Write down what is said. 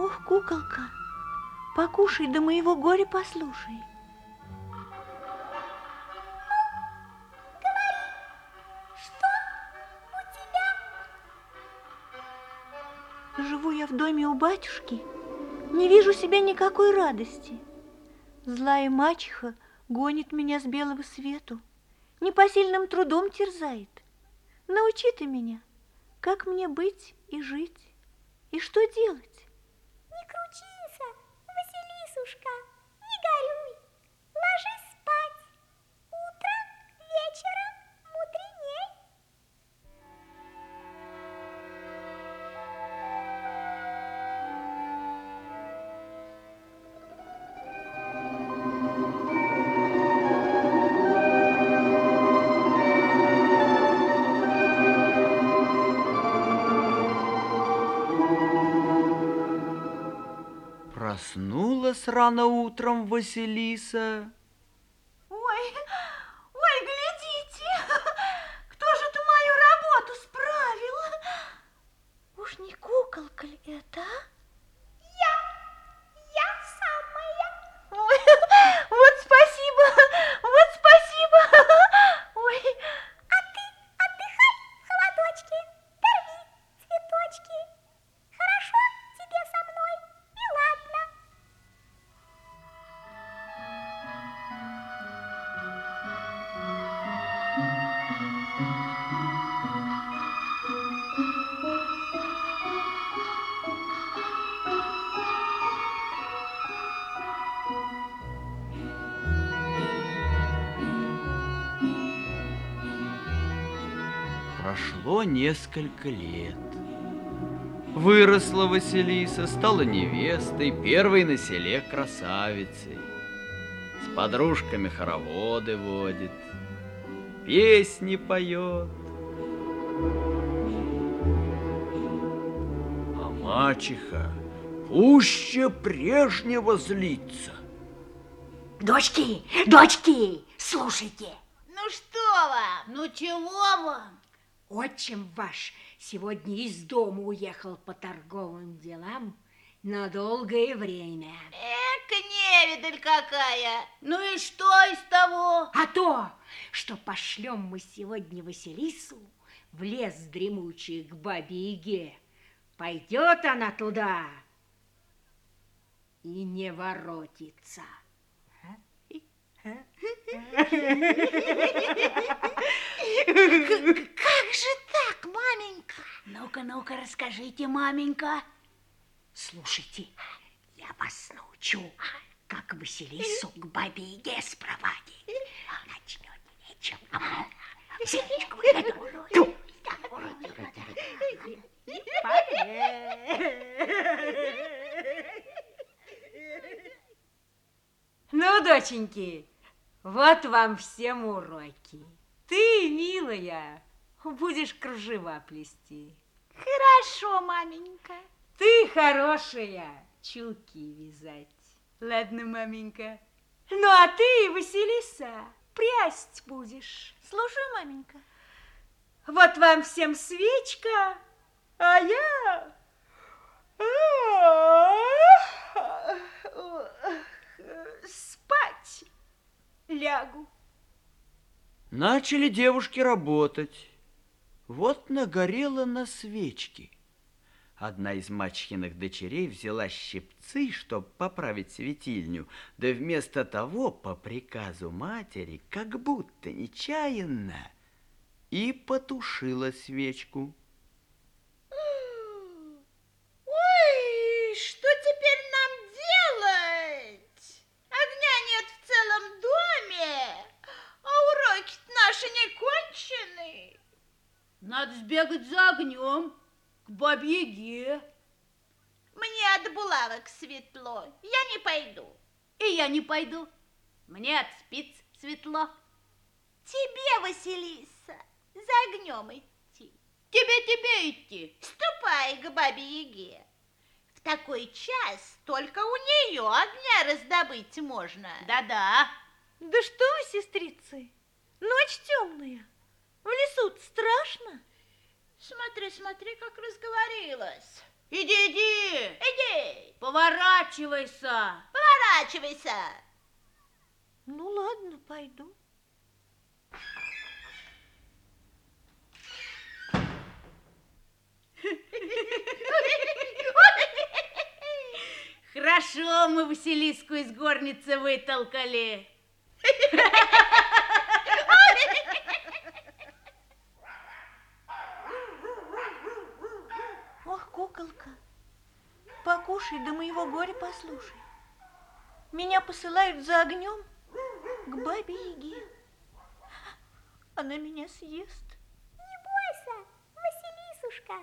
Ох, куколка, покушай, да моего горя послушай. Живу я в доме у батюшки, не вижу себе никакой радости. Злая мачеха гонит меня с белого свету, непосильным трудом терзает. Научи ты меня, как мне быть и жить, и что делать? Не кручися, Василисушка, не горюй, Проснулась рано утром Василиса. Ой, ой, глядите, кто же это мою работу справил? Уж не куколка ли это, а? Прошло несколько лет. Выросла Василиса, стала невестой, первой на селе красавицей. С подружками хороводы водит, песни поет. А мачеха пуще прежнего злится. Дочки, дочки, слушайте. Ну что вам? Ну чего вам? Отчим ваш сегодня из дома уехал по торговым делам на долгое время. Эка невидаль какая. Ну и что из того? А то, что пошлем мы сегодня Василису в лес дремучий к бабе Яге, пойдет она туда и не воротится. Как же так, маменька? Ну-ка, ну-ка, расскажите, маменька. Слушайте, я вас научу, как Василису к бабе Яге спровадить. Начнет вечером. Эту. Ту. Ну, доченьки, вот вам всем уроки. Ты, милая, будешь кружева плести. Хорошо, маменька. Ты хорошая, чулки вязать. Ладно, маменька. Ну, а ты, Василиса, прясть будешь. слушаю, маменька. Вот вам всем свечка, а я... Спать лягу. Начали девушки работать. Вот нагорело на свечке. Одна из мачхиных дочерей взяла щипцы, чтобы поправить светильню, да вместо того, по приказу матери, как будто нечаянно, и потушила свечку. Ой, что теперь нам делать? Огня нет в целом доме, а уроки наши не кончены. Надо сбегать за огнем к бабе-яге. Мне от булавок светло, я не пойду. И я не пойду. Мне от спиц светло. Тебе, Василиса, за огнем идти. Тебе, тебе идти. Ступай к бабе-яге. В такой час только у нее огня раздобыть можно. Да-да. Да что вы, сестрицы, ночь темная, в лесу страшно. Смотри, смотри, как разговорилась. Иди, иди. Иди, поворачивайся. Поворачивайся. Ну ладно, пойду. Хорошо мы Василиску из горницы вытолкали. Ох, куколка, покушай, да моего горя послушай. Меня посылают за огнем к бабе Яге. Она меня съест. Не бойся, Василисушка,